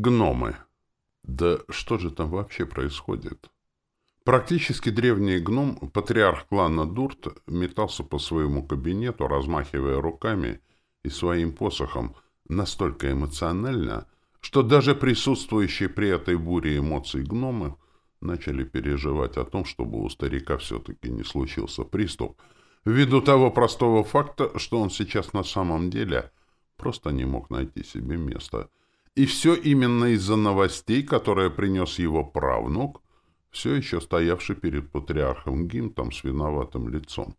Гномы. Да что же там вообще происходит? Практически древний гном, патриарх клана Дурт, метался по своему кабинету, размахивая руками и своим посохом настолько эмоционально, что даже присутствующие при этой буре эмоций гномы начали переживать о том, чтобы у старика все-таки не случился приступ, ввиду того простого факта, что он сейчас на самом деле просто не мог найти себе места — и все именно из-за новостей, которые принес его правнук, все еще стоявший перед патриархом Гимтом с виноватым лицом.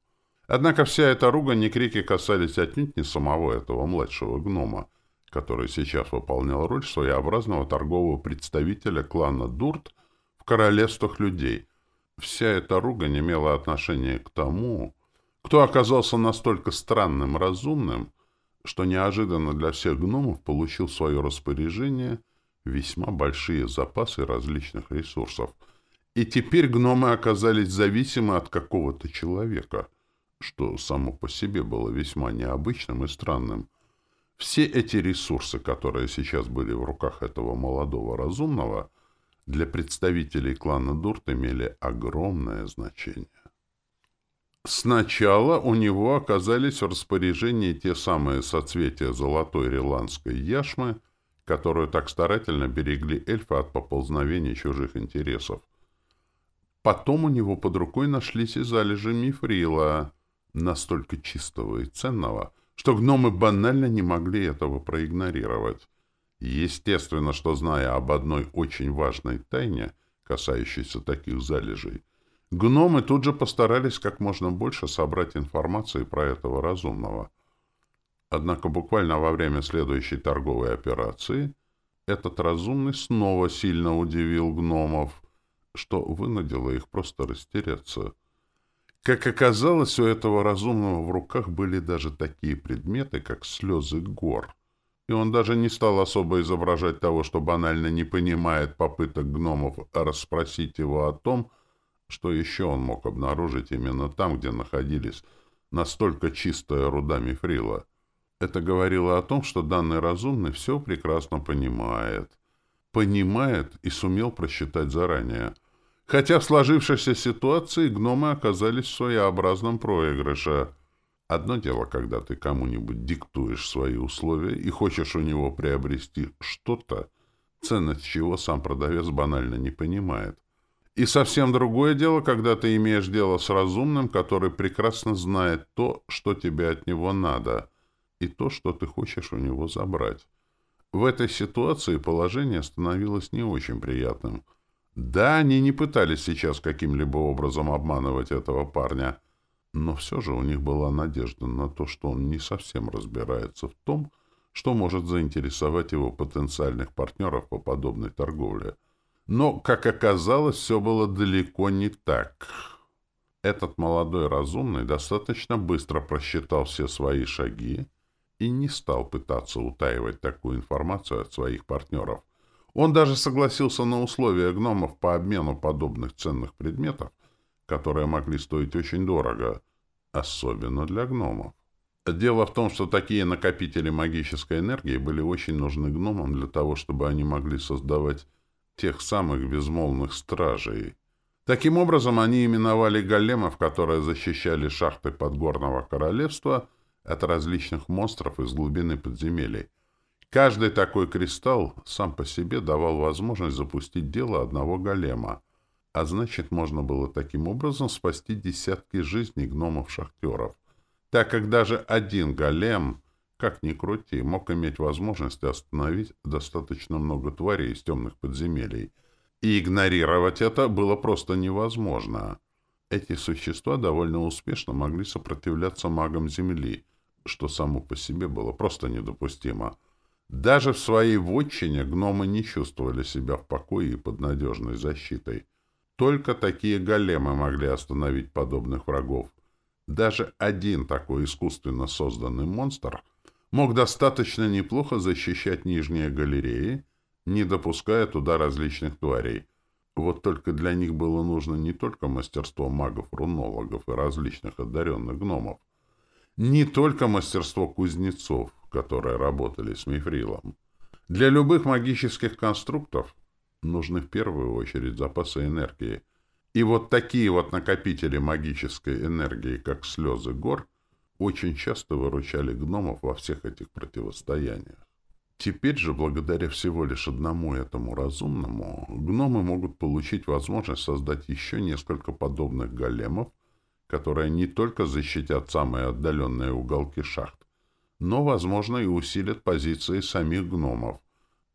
Однако вся эта ругань и крики касались отнюдь не самого этого младшего гнома, который сейчас выполнял роль своеобразного торгового представителя клана Дурт в королевствах людей. Вся эта ругань имела отношение к тому, кто оказался настолько странным разумным, что неожиданно для всех гномов получил в свое распоряжение весьма большие запасы различных ресурсов. И теперь гномы оказались зависимы от какого-то человека, что само по себе было весьма необычным и странным. Все эти ресурсы, которые сейчас были в руках этого молодого разумного, для представителей клана Дурт имели огромное значение. Сначала у него оказались в распоряжении те самые соцветия золотой риландской яшмы, которую так старательно берегли эльфы от поползновений чужих интересов. Потом у него под рукой нашлись и залежи мифрила, настолько чистого и ценного, что гномы банально не могли этого проигнорировать. Естественно, что зная об одной очень важной тайне, касающейся таких залежей, Гномы тут же постарались как можно больше собрать информации про этого разумного. Однако буквально во время следующей торговой операции этот разумный снова сильно удивил гномов, что вынудило их просто растеряться. Как оказалось, у этого разумного в руках были даже такие предметы, как слезы гор. И он даже не стал особо изображать того, что банально не понимает попыток гномов расспросить его о том, что еще он мог обнаружить именно там, где находились настолько чистая руда мифрила? Это говорило о том, что данный разумный все прекрасно понимает. Понимает и сумел просчитать заранее. Хотя в сложившейся ситуации гномы оказались в своеобразном проигрыше. Одно дело, когда ты кому-нибудь диктуешь свои условия и хочешь у него приобрести что-то, ценность чего сам продавец банально не понимает. И совсем другое дело, когда ты имеешь дело с разумным, который прекрасно знает то, что тебе от него надо, и то, что ты хочешь у него забрать. В этой ситуации положение становилось не очень приятным. Да, они не пытались сейчас каким-либо образом обманывать этого парня, но все же у них была надежда на то, что он не совсем разбирается в том, что может заинтересовать его потенциальных партнеров по подобной торговле — но, как оказалось, все было далеко не так. Этот молодой разумный достаточно быстро просчитал все свои шаги и не стал пытаться утаивать такую информацию от своих партнеров. Он даже согласился на условия гномов по обмену подобных ценных предметов, которые могли стоить очень дорого, особенно для гномов. Дело в том, что такие накопители магической энергии были очень нужны гномам для того, чтобы они могли создавать тех самых безмолвных стражей. Таким образом, они именовали големов, которые защищали шахты подгорного королевства от различных монстров из глубины подземелий. Каждый такой кристалл сам по себе давал возможность запустить дело одного голема, а значит, можно было таким образом спасти десятки жизней гномов-шахтеров, так как даже один голем как ни крути, мог иметь возможность остановить достаточно много тварей из темных подземелий. И игнорировать это было просто невозможно. Эти существа довольно успешно могли сопротивляться магам Земли, что само по себе было просто недопустимо. Даже в своей вотчине гномы не чувствовали себя в покое и под надежной защитой. Только такие големы могли остановить подобных врагов. Даже один такой искусственно созданный монстр — мог достаточно неплохо защищать нижние галереи, не допуская туда различных тварей. Вот только для них было нужно не только мастерство магов-рунологов и различных одаренных гномов, не только мастерство кузнецов, которые работали с мифрилом. Для любых магических конструктов нужны в первую очередь запасы энергии. И вот такие вот накопители магической энергии, как слезы гор, очень часто выручали гномов во всех этих противостояниях. Теперь же, благодаря всего лишь одному этому разумному, гномы могут получить возможность создать еще несколько подобных големов, которые не только защитят самые отдаленные уголки шахт, но, возможно, и усилят позиции самих гномов.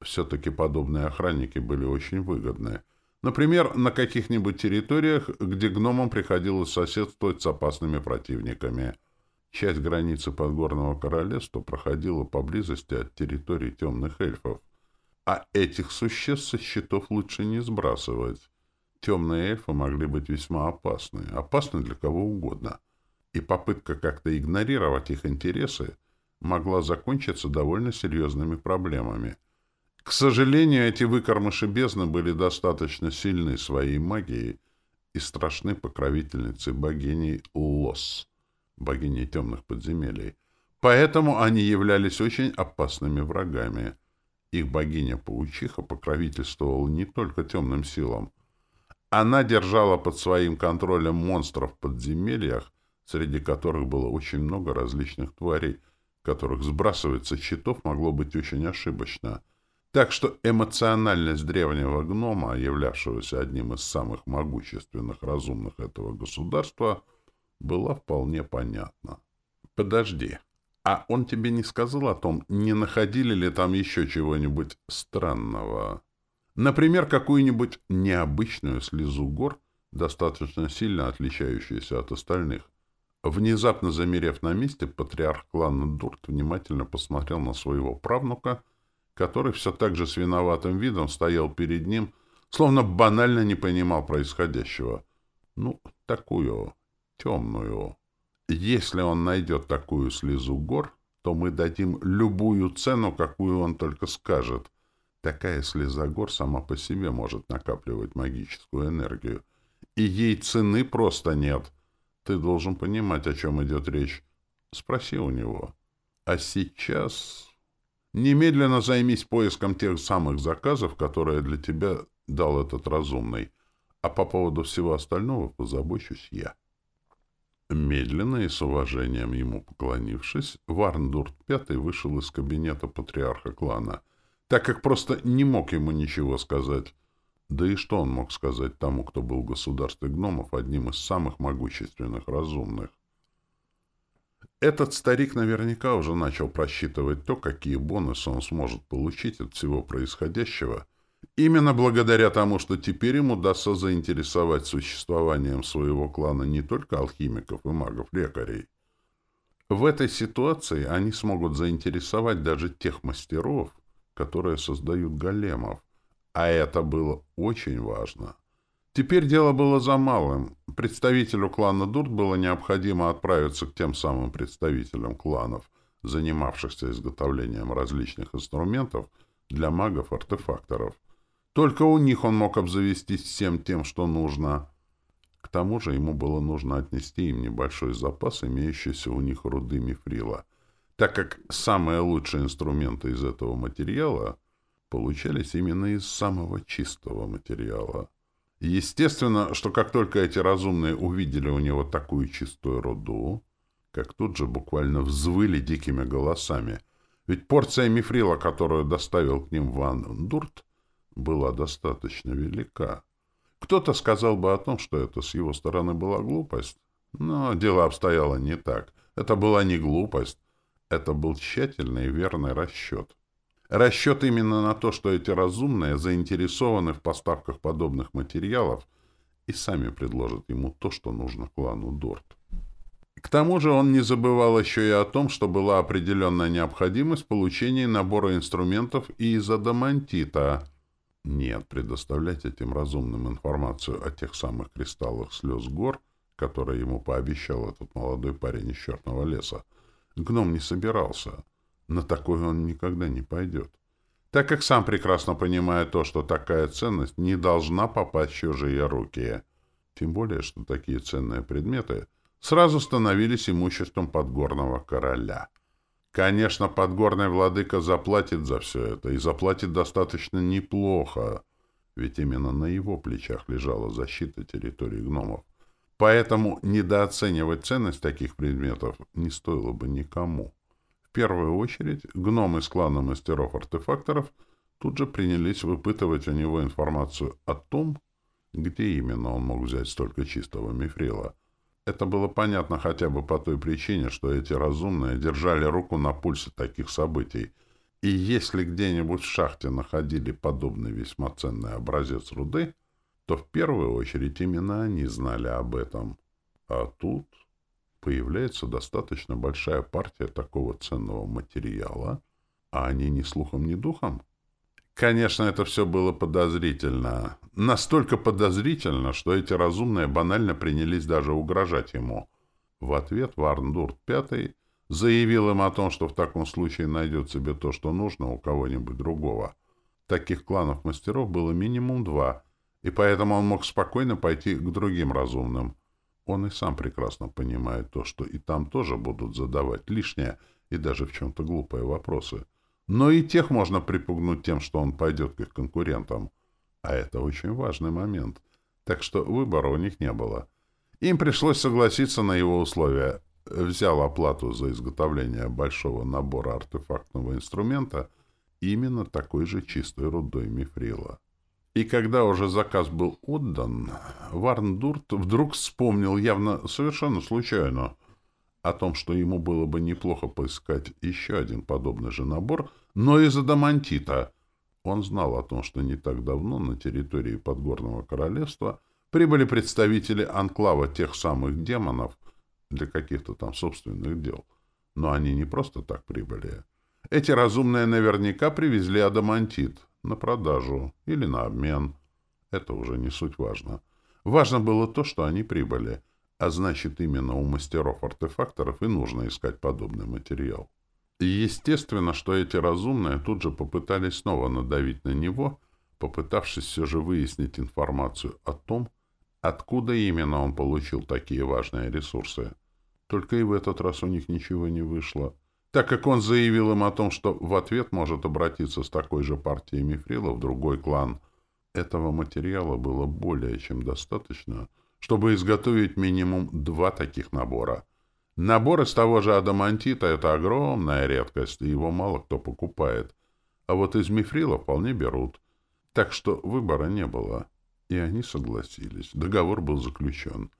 Все-таки подобные охранники были очень выгодны. Например, на каких-нибудь территориях, где гномам приходилось соседствовать с опасными противниками – Часть границы Подгорного Королевства проходила поблизости от территории темных эльфов, а этих существ со счетов лучше не сбрасывать. Темные эльфы могли быть весьма опасны, опасны для кого угодно, и попытка как-то игнорировать их интересы могла закончиться довольно серьезными проблемами. К сожалению, эти выкормыши бездны были достаточно сильны своей магией и страшны покровительницей богиней Лос — богини темных подземелий. Поэтому они являлись очень опасными врагами. Их богиня-паучиха покровительствовала не только темным силам. Она держала под своим контролем монстров в подземельях, среди которых было очень много различных тварей, которых сбрасывать со счетов могло быть очень ошибочно. Так что эмоциональность древнего гнома, являвшегося одним из самых могущественных разумных этого государства — была вполне понятна. «Подожди, а он тебе не сказал о том, не находили ли там еще чего-нибудь странного? Например, какую-нибудь необычную слезу гор, достаточно сильно отличающуюся от остальных?» Внезапно замерев на месте, патриарх клана Дурт внимательно посмотрел на своего правнука, который все так же с виноватым видом стоял перед ним, словно банально не понимал происходящего. Ну, такую темную. Если он найдет такую слезу гор, то мы дадим любую цену, какую он только скажет. Такая слеза гор сама по себе может накапливать магическую энергию. И ей цены просто нет. Ты должен понимать, о чем идет речь. Спроси у него. А сейчас... Немедленно займись поиском тех самых заказов, которые для тебя дал этот разумный. А по поводу всего остального позабочусь я. Медленно и с уважением ему поклонившись, Варндурт Пятый вышел из кабинета патриарха клана, так как просто не мог ему ничего сказать. Да и что он мог сказать тому, кто был в государстве гномов одним из самых могущественных разумных? Этот старик наверняка уже начал просчитывать то, какие бонусы он сможет получить от всего происходящего — Именно благодаря тому, что теперь ему удастся заинтересовать существованием своего клана не только алхимиков и магов-лекарей. В этой ситуации они смогут заинтересовать даже тех мастеров, которые создают големов. А это было очень важно. Теперь дело было за малым. Представителю клана Дурт было необходимо отправиться к тем самым представителям кланов, занимавшихся изготовлением различных инструментов для магов-артефакторов. Только у них он мог обзавестись всем тем, что нужно. К тому же ему было нужно отнести им небольшой запас, имеющийся у них руды мифрила, так как самые лучшие инструменты из этого материала получались именно из самого чистого материала. Естественно, что как только эти разумные увидели у него такую чистую руду, как тут же буквально взвыли дикими голосами. Ведь порция мифрила, которую доставил к ним Ван Дурт, была достаточно велика. Кто-то сказал бы о том, что это с его стороны была глупость, но дело обстояло не так. Это была не глупость, это был тщательный и верный расчет. Расчет именно на то, что эти разумные заинтересованы в поставках подобных материалов и сами предложат ему то, что нужно клану Дорт. К тому же он не забывал еще и о том, что была определенная необходимость в получении набора инструментов и из адамантита, нет, предоставлять этим разумным информацию о тех самых кристаллах слез гор, которые ему пообещал этот молодой парень из черного леса, гном не собирался. На такое он никогда не пойдет. Так как сам прекрасно понимает то, что такая ценность не должна попасть в чужие руки. Тем более, что такие ценные предметы сразу становились имуществом подгорного короля. Конечно, подгорный владыка заплатит за все это, и заплатит достаточно неплохо, ведь именно на его плечах лежала защита территории гномов. Поэтому недооценивать ценность таких предметов не стоило бы никому. В первую очередь, гномы с клана мастеров-артефакторов тут же принялись выпытывать у него информацию о том, где именно он мог взять столько чистого мифрила. Это было понятно хотя бы по той причине, что эти разумные держали руку на пульсе таких событий. И если где-нибудь в шахте находили подобный весьма ценный образец руды, то в первую очередь именно они знали об этом. А тут появляется достаточно большая партия такого ценного материала, а они ни слухом, ни духом. Конечно, это все было подозрительно. Настолько подозрительно, что эти разумные банально принялись даже угрожать ему. В ответ Варндурт Пятый заявил им о том, что в таком случае найдет себе то, что нужно у кого-нибудь другого. Таких кланов мастеров было минимум два, и поэтому он мог спокойно пойти к другим разумным. Он и сам прекрасно понимает то, что и там тоже будут задавать лишние и даже в чем-то глупые вопросы. Но и тех можно припугнуть тем, что он пойдет к их конкурентам. А это очень важный момент. Так что выбора у них не было. Им пришлось согласиться на его условия. Взял оплату за изготовление большого набора артефактного инструмента именно такой же чистой рудой мифрила. И когда уже заказ был отдан, Варндурт вдруг вспомнил явно совершенно случайно — о том, что ему было бы неплохо поискать еще один подобный же набор, но из адамантита. Он знал о том, что не так давно на территории Подгорного Королевства прибыли представители анклава тех самых демонов для каких-то там собственных дел. Но они не просто так прибыли. Эти разумные наверняка привезли адамантит на продажу или на обмен. Это уже не суть важно. Важно было то, что они прибыли — а значит, именно у мастеров-артефакторов и нужно искать подобный материал. И естественно, что эти разумные тут же попытались снова надавить на него, попытавшись все же выяснить информацию о том, откуда именно он получил такие важные ресурсы. Только и в этот раз у них ничего не вышло, так как он заявил им о том, что в ответ может обратиться с такой же партией мифрила в другой клан. Этого материала было более чем достаточно — чтобы изготовить минимум два таких набора. Набор из того же адамантита — это огромная редкость, и его мало кто покупает. А вот из мифрила вполне берут. Так что выбора не было. И они согласились. Договор был заключен.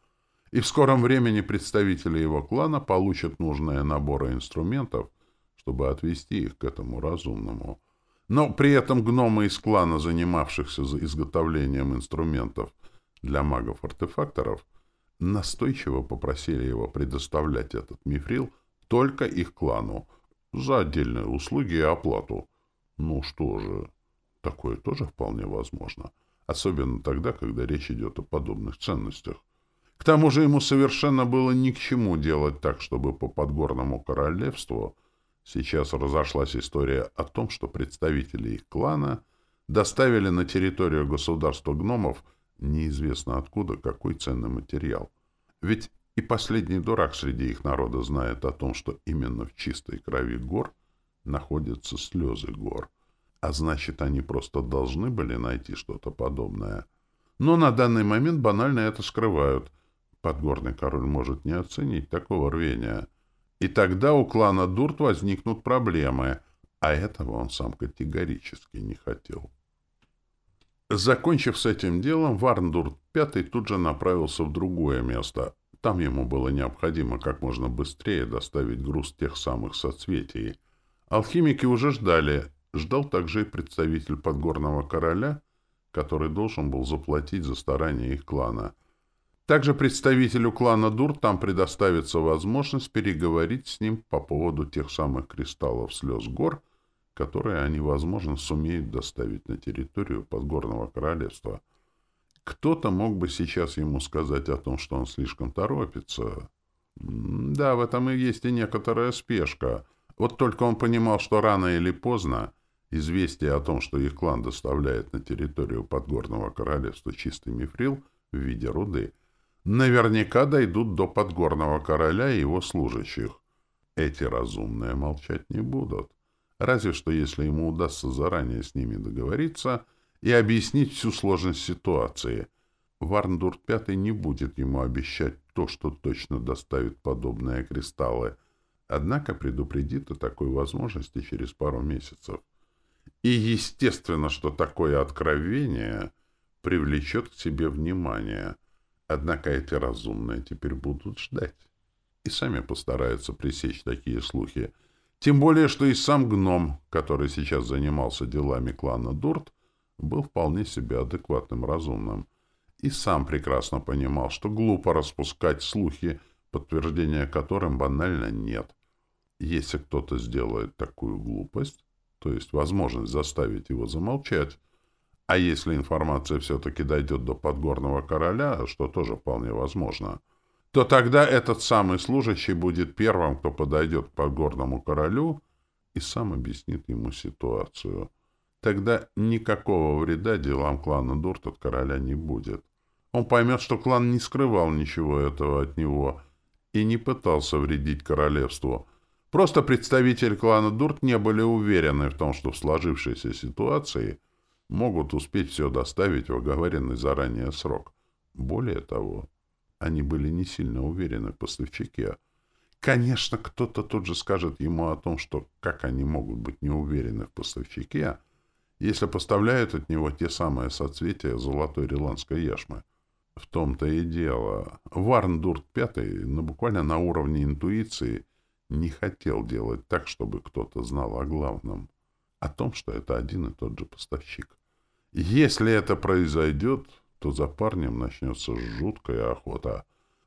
И в скором времени представители его клана получат нужные наборы инструментов, чтобы отвести их к этому разумному. Но при этом гномы из клана, занимавшихся изготовлением инструментов — для магов-артефакторов, настойчиво попросили его предоставлять этот мифрил только их клану за отдельные услуги и оплату. Ну что же, такое тоже вполне возможно, особенно тогда, когда речь идет о подобных ценностях. К тому же ему совершенно было ни к чему делать так, чтобы по подгорному королевству сейчас разошлась история о том, что представители их клана доставили на территорию государства гномов Неизвестно откуда какой ценный материал. Ведь и последний дурак среди их народа знает о том, что именно в чистой крови гор находятся слезы гор. А значит, они просто должны были найти что-то подобное. Но на данный момент банально это скрывают. Подгорный король может не оценить такого рвения. И тогда у клана Дурт возникнут проблемы, а этого он сам категорически не хотел. Закончив с этим делом, Варндурт Пятый тут же направился в другое место. Там ему было необходимо как можно быстрее доставить груз тех самых соцветий. Алхимики уже ждали. Ждал также и представитель подгорного короля, который должен был заплатить за старания их клана. Также представителю клана Дур там предоставится возможность переговорить с ним по поводу тех самых кристаллов слез гор — которые они, возможно, сумеют доставить на территорию Подгорного Королевства. Кто-то мог бы сейчас ему сказать о том, что он слишком торопится. Да, в этом и есть и некоторая спешка. Вот только он понимал, что рано или поздно известие о том, что их клан доставляет на территорию Подгорного Королевства чистый мифрил в виде руды, наверняка дойдут до Подгорного Короля и его служащих. Эти разумные молчать не будут. Разве что если ему удастся заранее с ними договориться и объяснить всю сложность ситуации. Варндурт Пятый не будет ему обещать то, что точно доставит подобные кристаллы, однако предупредит о такой возможности через пару месяцев. И естественно, что такое откровение привлечет к себе внимание. Однако эти разумные теперь будут ждать. И сами постараются пресечь такие слухи. Тем более, что и сам гном, который сейчас занимался делами клана Дурт, был вполне себе адекватным разумным. И сам прекрасно понимал, что глупо распускать слухи, подтверждения которым банально нет. Если кто-то сделает такую глупость, то есть возможность заставить его замолчать, а если информация все-таки дойдет до подгорного короля, что тоже вполне возможно, то тогда этот самый служащий будет первым, кто подойдет к подгорному королю и сам объяснит ему ситуацию. Тогда никакого вреда делам клана Дурт от короля не будет. Он поймет, что клан не скрывал ничего этого от него и не пытался вредить королевству. Просто представители клана Дурт не были уверены в том, что в сложившейся ситуации могут успеть все доставить в оговоренный заранее срок. Более того, они были не сильно уверены в поставщике. Конечно, кто-то тут же скажет ему о том, что как они могут быть не уверены в поставщике, если поставляют от него те самые соцветия золотой риландской яшмы. В том-то и дело. Варндурт Пятый, но буквально на уровне интуиции, не хотел делать так, чтобы кто-то знал о главном. О том, что это один и тот же поставщик. Если это произойдет, то за парнем начнется жуткая охота.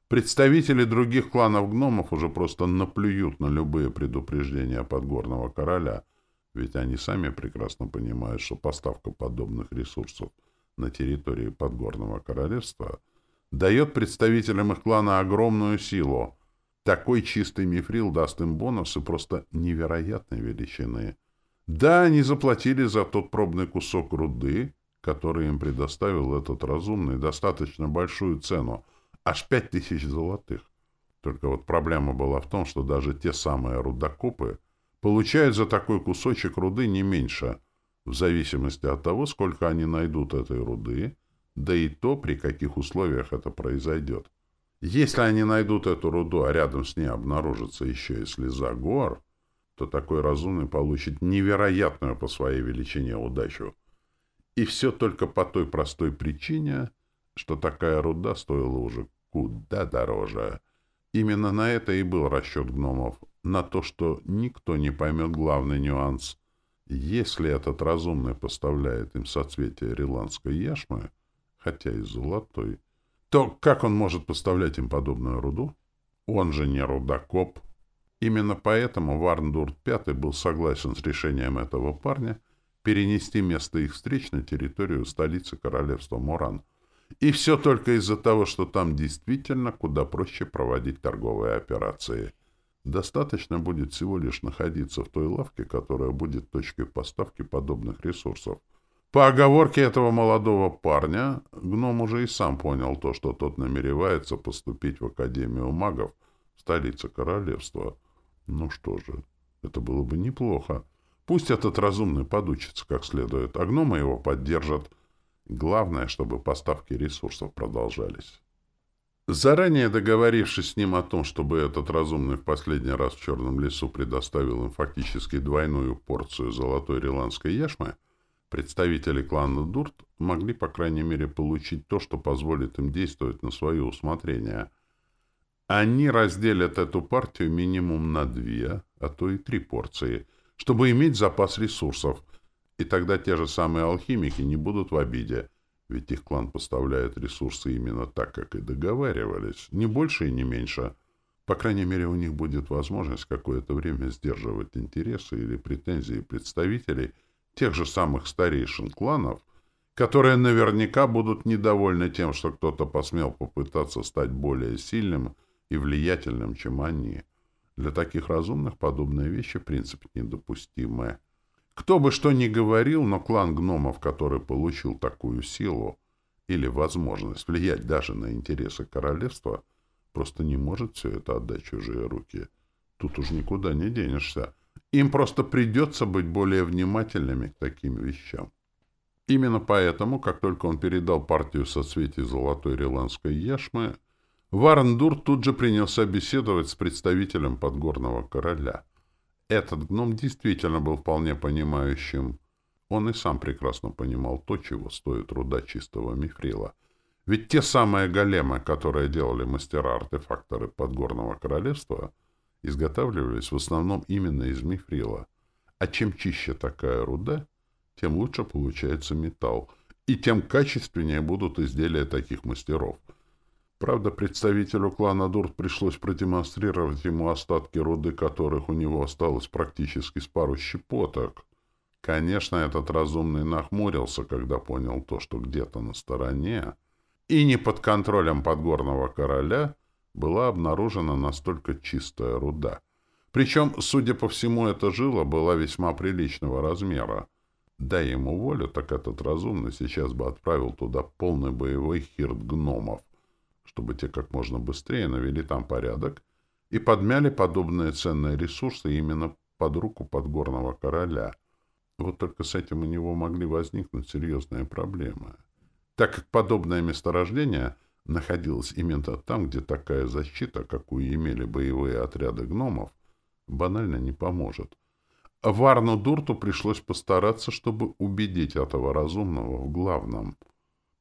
Представители других кланов гномов уже просто наплюют на любые предупреждения подгорного короля — ведь они сами прекрасно понимают, что поставка подобных ресурсов на территории Подгорного Королевства дает представителям их клана огромную силу. Такой чистый мифрил даст им бонусы просто невероятной величины. Да, они заплатили за тот пробный кусок руды, который им предоставил этот разумный, достаточно большую цену, аж пять тысяч золотых. Только вот проблема была в том, что даже те самые рудокопы — получают за такой кусочек руды не меньше, в зависимости от того, сколько они найдут этой руды, да и то, при каких условиях это произойдет. Если они найдут эту руду, а рядом с ней обнаружится еще и слеза гор, то такой разумный получит невероятную по своей величине удачу. И все только по той простой причине, что такая руда стоила уже куда дороже. Именно на это и был расчет гномов на то, что никто не поймет главный нюанс. Если этот разумный поставляет им соцветие риландской яшмы, хотя и золотой, то как он может поставлять им подобную руду? Он же не рудокоп. Именно поэтому Варндурт V был согласен с решением этого парня перенести место их встреч на территорию столицы королевства Моран. И все только из-за того, что там действительно куда проще проводить торговые операции – Достаточно будет всего лишь находиться в той лавке, которая будет точкой поставки подобных ресурсов. По оговорке этого молодого парня, гном уже и сам понял то, что тот намеревается поступить в Академию магов в столице королевства. Ну что же, это было бы неплохо. Пусть этот разумный подучится как следует, а гномы его поддержат. Главное, чтобы поставки ресурсов продолжались. Заранее договорившись с ним о том, чтобы этот разумный в последний раз в Черном лесу предоставил им фактически двойную порцию золотой риландской яшмы, представители клана Дурт могли, по крайней мере, получить то, что позволит им действовать на свое усмотрение. Они разделят эту партию минимум на две, а то и три порции, чтобы иметь запас ресурсов, и тогда те же самые алхимики не будут в обиде — ведь их клан поставляет ресурсы именно так, как и договаривались. Не больше и не меньше. По крайней мере, у них будет возможность какое-то время сдерживать интересы или претензии представителей тех же самых старейшин кланов, которые наверняка будут недовольны тем, что кто-то посмел попытаться стать более сильным и влиятельным, чем они. Для таких разумных подобные вещи в принципе недопустимы. Кто бы что ни говорил, но клан гномов, который получил такую силу или возможность влиять даже на интересы королевства, просто не может все это отдать чужие руки. Тут уж никуда не денешься. Им просто придется быть более внимательными к таким вещам. Именно поэтому, как только он передал партию соцветий золотой риландской яшмы, Варндур тут же принялся беседовать с представителем подгорного короля. Этот гном действительно был вполне понимающим. Он и сам прекрасно понимал то, чего стоит руда чистого мифрила. Ведь те самые големы, которые делали мастера-артефакторы подгорного королевства, изготавливались в основном именно из мифрила. А чем чище такая руда, тем лучше получается металл, и тем качественнее будут изделия таких мастеров — Правда, представителю клана Дурт пришлось продемонстрировать ему остатки руды, которых у него осталось практически с пару щепоток. Конечно, этот разумный нахмурился, когда понял то, что где-то на стороне и не под контролем подгорного короля была обнаружена настолько чистая руда. Причем, судя по всему, эта жила была весьма приличного размера. Дай ему волю, так этот разумный сейчас бы отправил туда полный боевой хирт гномов чтобы те как можно быстрее навели там порядок и подмяли подобные ценные ресурсы именно под руку подгорного короля. Вот только с этим у него могли возникнуть серьезные проблемы. Так как подобное месторождение находилось именно там, где такая защита, какую имели боевые отряды гномов, банально не поможет. Варну Дурту пришлось постараться, чтобы убедить этого разумного в главном —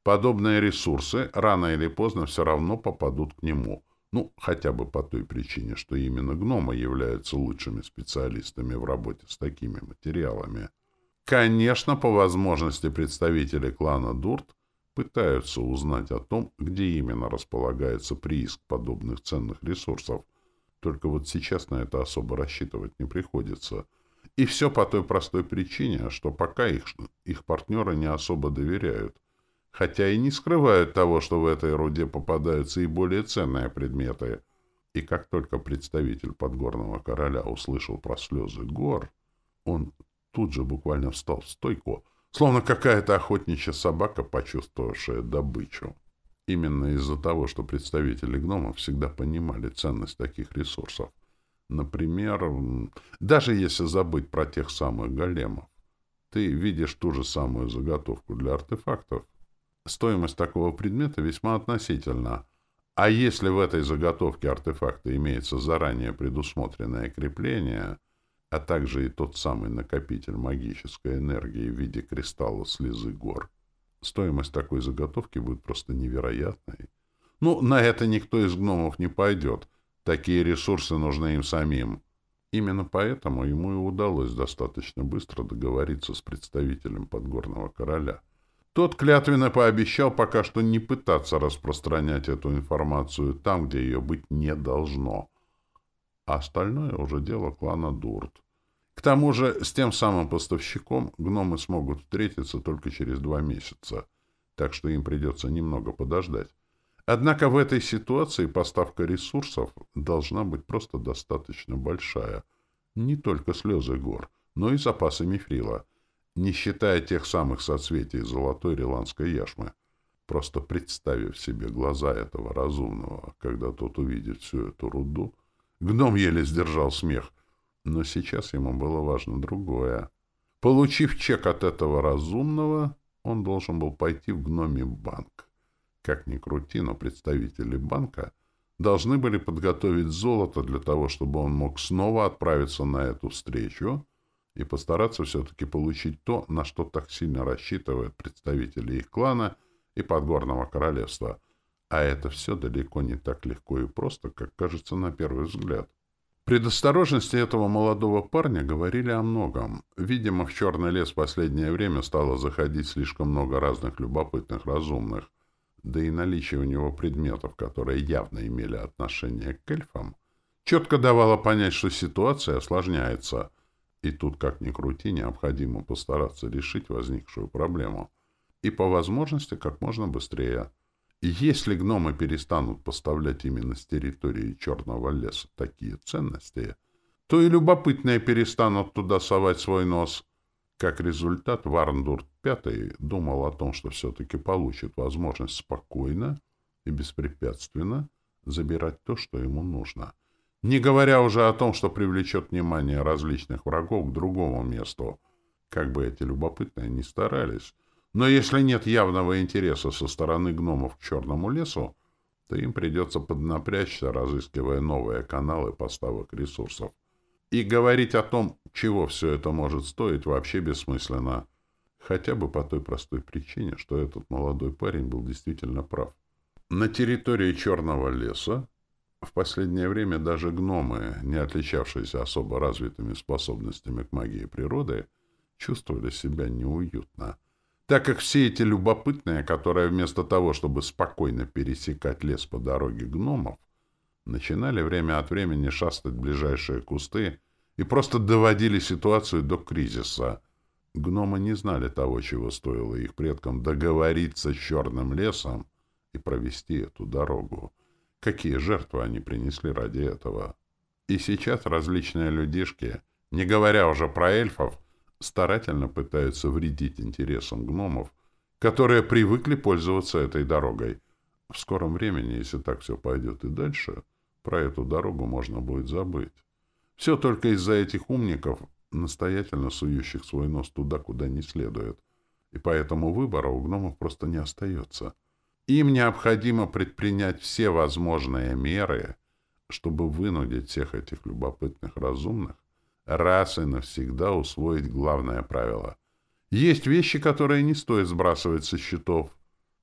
Подобные ресурсы рано или поздно все равно попадут к нему. Ну, хотя бы по той причине, что именно гномы являются лучшими специалистами в работе с такими материалами. Конечно, по возможности представители клана Дурт пытаются узнать о том, где именно располагается прииск подобных ценных ресурсов. Только вот сейчас на это особо рассчитывать не приходится. И все по той простой причине, что пока их, их партнеры не особо доверяют хотя и не скрывают того, что в этой руде попадаются и более ценные предметы. И как только представитель подгорного короля услышал про слезы гор, он тут же буквально встал в стойку, словно какая-то охотничья собака, почувствовавшая добычу. Именно из-за того, что представители гномов всегда понимали ценность таких ресурсов. Например, даже если забыть про тех самых големов, ты видишь ту же самую заготовку для артефактов, Стоимость такого предмета весьма относительна. А если в этой заготовке артефакта имеется заранее предусмотренное крепление, а также и тот самый накопитель магической энергии в виде кристалла слезы гор, стоимость такой заготовки будет просто невероятной. Ну, на это никто из гномов не пойдет. Такие ресурсы нужны им самим. Именно поэтому ему и удалось достаточно быстро договориться с представителем подгорного короля — тот клятвенно пообещал пока что не пытаться распространять эту информацию там, где ее быть не должно. А остальное уже дело клана Дурт. К тому же с тем самым поставщиком гномы смогут встретиться только через два месяца, так что им придется немного подождать. Однако в этой ситуации поставка ресурсов должна быть просто достаточно большая. Не только слезы гор, но и запасы мифрила — не считая тех самых соцветий золотой риландской яшмы. Просто представив себе глаза этого разумного, когда тот увидит всю эту руду, гном еле сдержал смех. Но сейчас ему было важно другое. Получив чек от этого разумного, он должен был пойти в гномий банк. Как ни крути, но представители банка должны были подготовить золото для того, чтобы он мог снова отправиться на эту встречу — и постараться все-таки получить то, на что так сильно рассчитывают представители их клана и подгорного королевства. А это все далеко не так легко и просто, как кажется на первый взгляд. Предосторожности этого молодого парня говорили о многом. Видимо, в черный лес в последнее время стало заходить слишком много разных любопытных разумных. Да и наличие у него предметов, которые явно имели отношение к эльфам, четко давало понять, что ситуация осложняется — и тут, как ни крути, необходимо постараться решить возникшую проблему. И по возможности как можно быстрее. И если гномы перестанут поставлять именно с территории Черного леса такие ценности, то и любопытные перестанут туда совать свой нос. Как результат, Варндурт V думал о том, что все-таки получит возможность спокойно и беспрепятственно забирать то, что ему нужно — Не говоря уже о том, что привлечет внимание различных врагов к другому месту. Как бы эти любопытные ни старались. Но если нет явного интереса со стороны гномов к Черному лесу, то им придется поднапрячься, разыскивая новые каналы поставок ресурсов. И говорить о том, чего все это может стоить, вообще бессмысленно. Хотя бы по той простой причине, что этот молодой парень был действительно прав. На территории Черного леса в последнее время даже гномы, не отличавшиеся особо развитыми способностями к магии природы, чувствовали себя неуютно, так как все эти любопытные, которые вместо того, чтобы спокойно пересекать лес по дороге гномов, начинали время от времени шастать ближайшие кусты и просто доводили ситуацию до кризиса. Гномы не знали того, чего стоило их предкам договориться с черным лесом и провести эту дорогу. Какие жертвы они принесли ради этого. И сейчас различные людишки, не говоря уже про эльфов, старательно пытаются вредить интересам гномов, которые привыкли пользоваться этой дорогой. В скором времени, если так все пойдет и дальше, про эту дорогу можно будет забыть. Все только из-за этих умников, настоятельно сующих свой нос туда, куда не следует. И поэтому выбора у гномов просто не остается. Им необходимо предпринять все возможные меры, чтобы вынудить всех этих любопытных разумных раз и навсегда усвоить главное правило. Есть вещи, которые не стоит сбрасывать со счетов,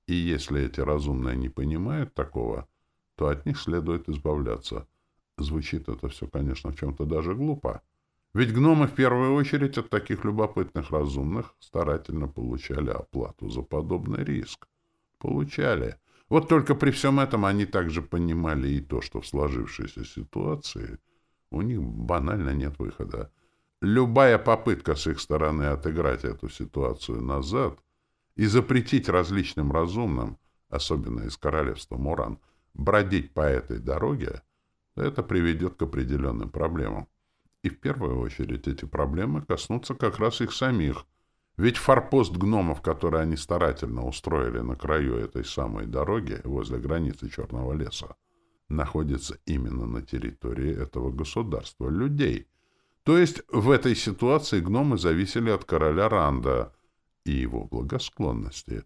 и если эти разумные не понимают такого, то от них следует избавляться. Звучит это все, конечно, в чем-то даже глупо. Ведь гномы в первую очередь от таких любопытных разумных старательно получали оплату за подобный риск. Получали. Вот только при всем этом они также понимали и то, что в сложившейся ситуации у них банально нет выхода. Любая попытка с их стороны отыграть эту ситуацию назад и запретить различным разумным, особенно из королевства Муран, бродить по этой дороге, это приведет к определенным проблемам. И в первую очередь эти проблемы коснутся как раз их самих, ведь форпост гномов, который они старательно устроили на краю этой самой дороги возле границы Черного леса, находится именно на территории этого государства, людей. То есть в этой ситуации гномы зависели от короля Ранда и его благосклонности.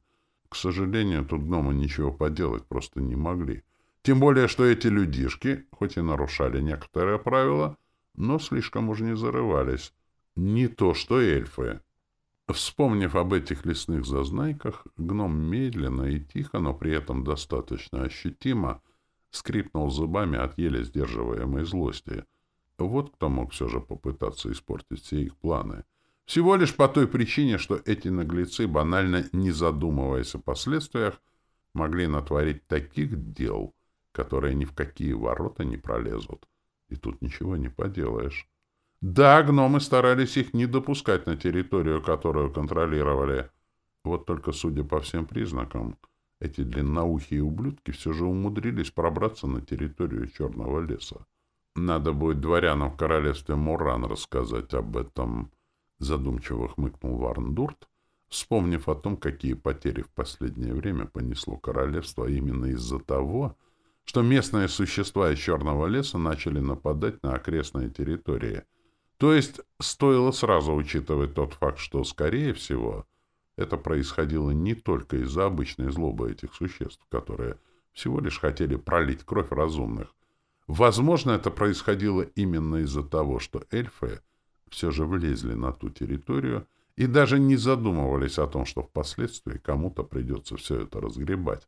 К сожалению, тут гномы ничего поделать просто не могли. Тем более, что эти людишки, хоть и нарушали некоторые правила, но слишком уж не зарывались. Не то что эльфы. Вспомнив об этих лесных зазнайках, гном медленно и тихо, но при этом достаточно ощутимо, скрипнул зубами от еле сдерживаемой злости. Вот кто мог все же попытаться испортить все их планы. Всего лишь по той причине, что эти наглецы, банально не задумываясь о последствиях, могли натворить таких дел, которые ни в какие ворота не пролезут. И тут ничего не поделаешь. Да, гномы старались их не допускать на территорию, которую контролировали. Вот только, судя по всем признакам, эти длинноухие ублюдки все же умудрились пробраться на территорию Черного леса. Надо будет дворянам в королевстве Муран рассказать об этом, задумчиво хмыкнул Варндурт, вспомнив о том, какие потери в последнее время понесло королевство именно из-за того, что местные существа из Черного леса начали нападать на окрестные территории — то есть стоило сразу учитывать тот факт, что, скорее всего, это происходило не только из-за обычной злобы этих существ, которые всего лишь хотели пролить кровь разумных. Возможно, это происходило именно из-за того, что эльфы все же влезли на ту территорию и даже не задумывались о том, что впоследствии кому-то придется все это разгребать,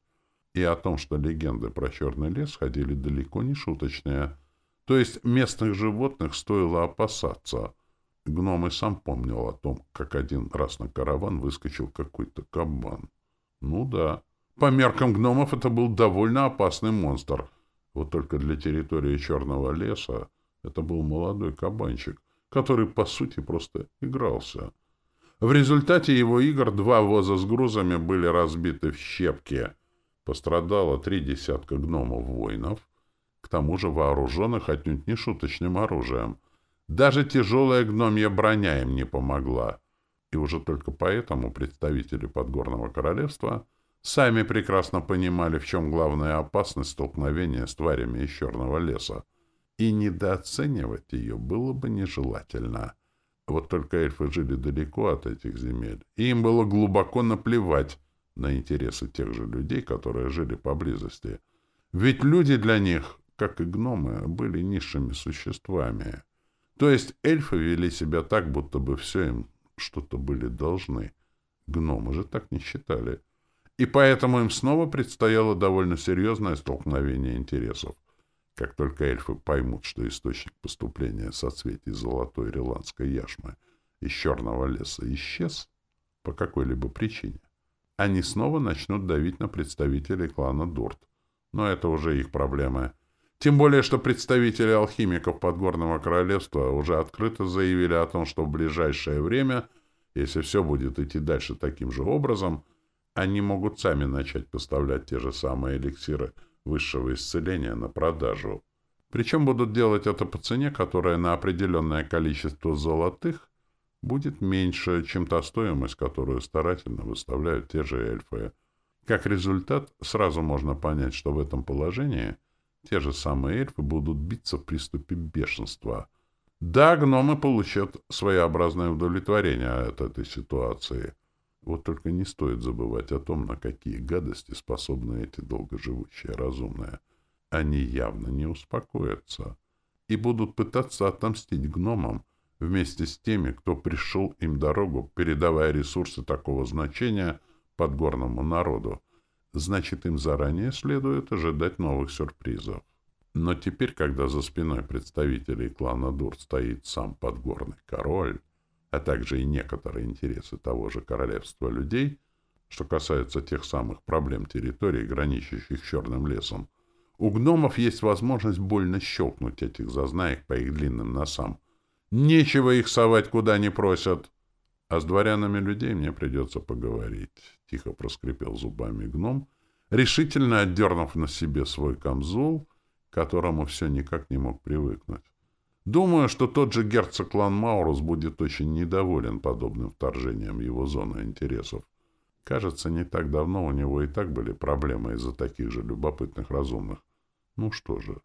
и о том, что легенды про черный лес ходили далеко не шуточные – то есть местных животных стоило опасаться. Гном и сам помнил о том, как один раз на караван выскочил какой-то кабан. Ну да, по меркам гномов это был довольно опасный монстр. Вот только для территории Черного леса это был молодой кабанчик, который, по сути, просто игрался. В результате его игр два воза с грузами были разбиты в щепки. Пострадало три десятка гномов-воинов, к тому же вооруженных отнюдь не шуточным оружием. Даже тяжелая гномья броня им не помогла. И уже только поэтому представители Подгорного Королевства сами прекрасно понимали, в чем главная опасность столкновения с тварями из Черного леса. и недооценивать ее было бы нежелательно. Вот только эльфы жили далеко от этих земель, и им было глубоко наплевать на интересы тех же людей, которые жили поблизости. Ведь люди для них, как и гномы, были низшими существами. То есть эльфы вели себя так, будто бы все им что-то были должны. Гномы же так не считали. И поэтому им снова предстояло довольно серьезное столкновение интересов. Как только эльфы поймут, что источник поступления соцветий золотой ирландской яшмы из черного леса исчез по какой-либо причине, они снова начнут давить на представителей клана Дурт. Но это уже их проблемы. Тем более, что представители алхимиков Подгорного Королевства уже открыто заявили о том, что в ближайшее время, если все будет идти дальше таким же образом, они могут сами начать поставлять те же самые эликсиры – высшего исцеления на продажу. Причем будут делать это по цене, которая на определенное количество золотых будет меньше, чем та стоимость, которую старательно выставляют те же эльфы. Как результат, сразу можно понять, что в этом положении те же самые эльфы будут биться в приступе бешенства. Да, гномы получат своеобразное удовлетворение от этой ситуации – вот только не стоит забывать о том, на какие гадости способны эти долгоживущие разумные. Они явно не успокоятся и будут пытаться отомстить гномам вместе с теми, кто пришел им дорогу, передавая ресурсы такого значения подгорному народу. Значит, им заранее следует ожидать новых сюрпризов. Но теперь, когда за спиной представителей клана Дур стоит сам подгорный король, а также и некоторые интересы того же королевства людей, что касается тех самых проблем территорий, граничащих с Черным лесом, у гномов есть возможность больно щелкнуть этих зазнаек по их длинным носам. Нечего их совать куда не просят. А с дворянами людей мне придется поговорить. Тихо проскрипел зубами гном, решительно отдернув на себе свой камзол, к которому все никак не мог привыкнуть. Думаю, что тот же герцог Лан Маурус будет очень недоволен подобным вторжением его зону интересов. Кажется, не так давно у него и так были проблемы из-за таких же любопытных разумных. Ну что же,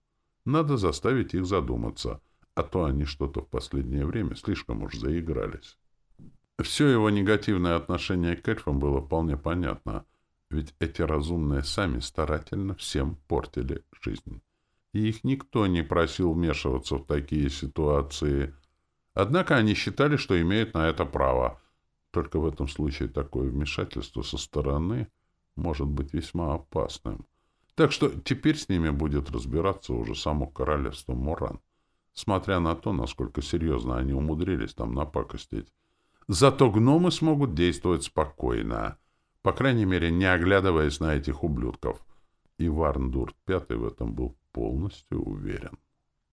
надо заставить их задуматься, а то они что-то в последнее время слишком уж заигрались. Все его негативное отношение к эльфам было вполне понятно, ведь эти разумные сами старательно всем портили жизнь и их никто не просил вмешиваться в такие ситуации. Однако они считали, что имеют на это право. Только в этом случае такое вмешательство со стороны может быть весьма опасным. Так что теперь с ними будет разбираться уже само королевство Муран, смотря на то, насколько серьезно они умудрились там напакостить. Зато гномы смогут действовать спокойно, по крайней мере, не оглядываясь на этих ублюдков. И Варндурт Пятый в этом был полностью уверен.